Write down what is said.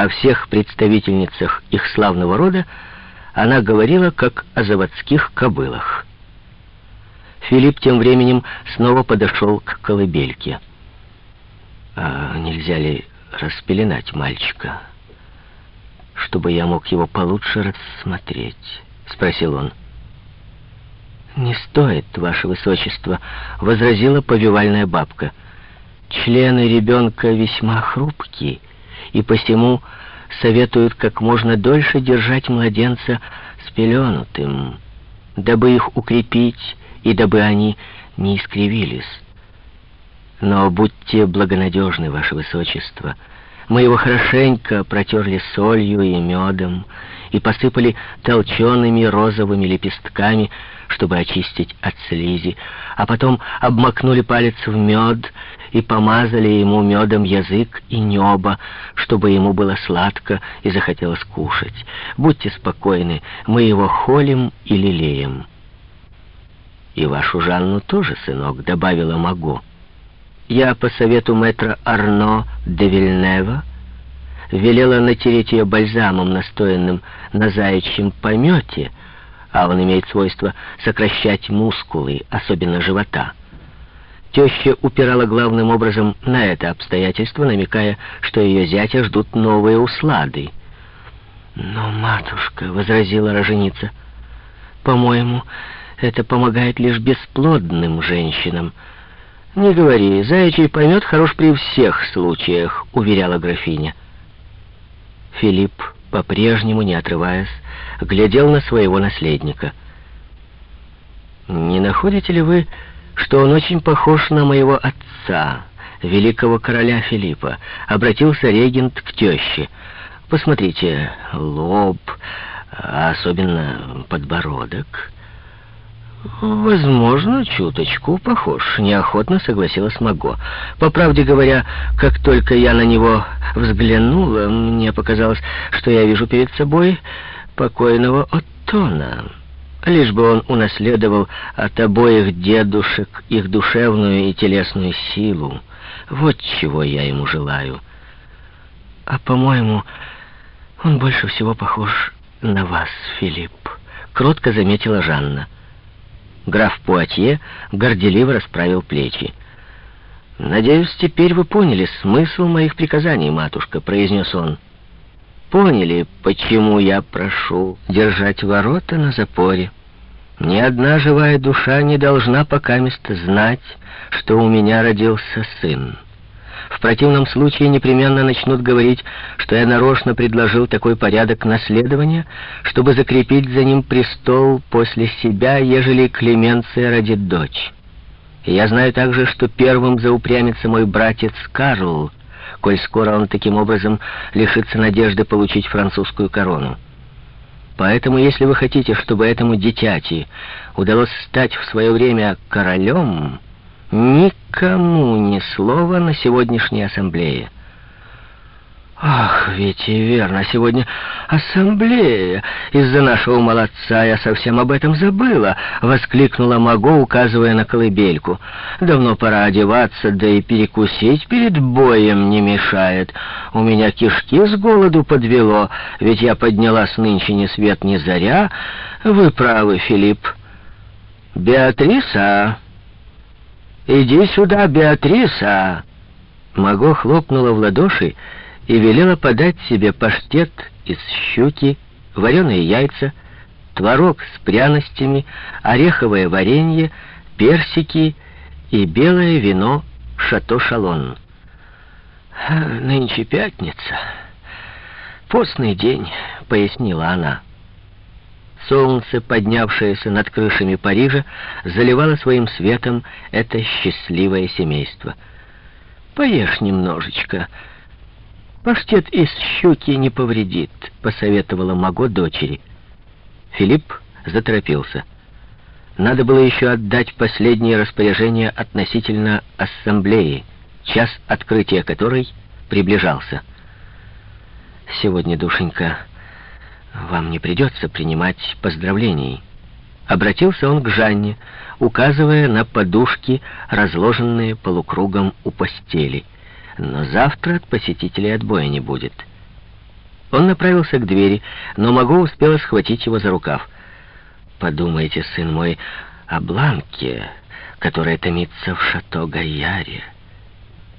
О всех представительницах их славного рода она говорила, как о заводских кобылах. Филипп тем временем снова подошел к колыбельке. «А нельзя ли распеленать мальчика, чтобы я мог его получше рассмотреть?» — спросил он. «Не стоит, ваше высочество», — возразила повивальная бабка. «Члены ребенка весьма хрупкие, и посему советуют как можно дольше держать младенца спеленутым, дабы их укрепить и дабы они не искривились. Но будьте благонадежны, ваше высочество, мы его хорошенько протерли солью и медом и посыпали толчеными розовыми лепестками, чтобы очистить от слизи, а потом обмакнули палец в мед и помазали ему медом язык и небо, чтобы ему было сладко и захотелось кушать. Будьте спокойны, мы его холим и лелеем. «И вашу Жанну тоже, сынок», — добавила Маго. «Я по совету мэтра Арно де Вильнева велела натереть ее бальзамом, настоянным на заячьем помете, а он имеет свойство сокращать мускулы, особенно живота». Теща упирала главным образом на это обстоятельство, намекая, что ее зятя ждут новые услады. «Но, матушка», — возразила роженица, — «по-моему, это помогает лишь бесплодным женщинам». «Не говори, заячий помет хорош при всех случаях», — уверяла графиня. Филипп, по-прежнему не отрываясь, глядел на своего наследника. «Не находите ли вы...» что он очень похож на моего отца, великого короля Филиппа. Обратился регент к теще. Посмотрите, лоб, а особенно подбородок. «Возможно, чуточку похож», — неохотно согласилась Маго. «По правде говоря, как только я на него взглянула, мне показалось, что я вижу перед собой покойного Оттона» лишь бы он унаследовал от обоих дедушек их душевную и телесную силу. Вот чего я ему желаю. А, по-моему, он больше всего похож на вас, Филипп, кротко заметила Жанна. Граф Пуатье горделиво расправил плечи. «Надеюсь, теперь вы поняли смысл моих приказаний, матушка», — произнес он поняли, почему я прошу держать ворота на запоре. Ни одна живая душа не должна покамест знать, что у меня родился сын. В противном случае непременно начнут говорить, что я нарочно предложил такой порядок наследования, чтобы закрепить за ним престол после себя, ежели Клеменция родит дочь. И я знаю также, что первым заупрямится мой братец Карл, коль скоро он таким образом лишится надежды получить французскую корону. Поэтому, если вы хотите, чтобы этому дитяти удалось стать в свое время королем, никому ни слова на сегодняшней ассамблее. Ах, ведь и верно, сегодня ассамблея. Из-за нашего молодца я совсем об этом забыла, воскликнула Маго, указывая на колыбельку. Давно пора одеваться, да и перекусить перед боем не мешает. У меня кишки с голоду подвело, ведь я поднялась нынче ни свет ни заря. Вы правы, Филипп. Беатриса, иди сюда, Беатриса. Маго хлопнула в ладоши, и велела подать себе паштет из щуки, вареные яйца, творог с пряностями, ореховое варенье, персики и белое вино «Шато-Шалон». «Нынче пятница. Постный день», — пояснила она. Солнце, поднявшееся над крышами Парижа, заливало своим светом это счастливое семейство. «Поешь немножечко», «Паштет из щуки не повредит», — посоветовала Маго дочери. Филипп заторопился. Надо было еще отдать последнее распоряжение относительно ассамблеи, час открытия которой приближался. «Сегодня, душенька, вам не придется принимать поздравлений». Обратился он к Жанне, указывая на подушки, разложенные полукругом у постели — но завтра от посетителей отбоя не будет. Он направился к двери, но Маго успела схватить его за рукав. «Подумайте, сын мой, о Бланке, которая томится в шато Гайяре».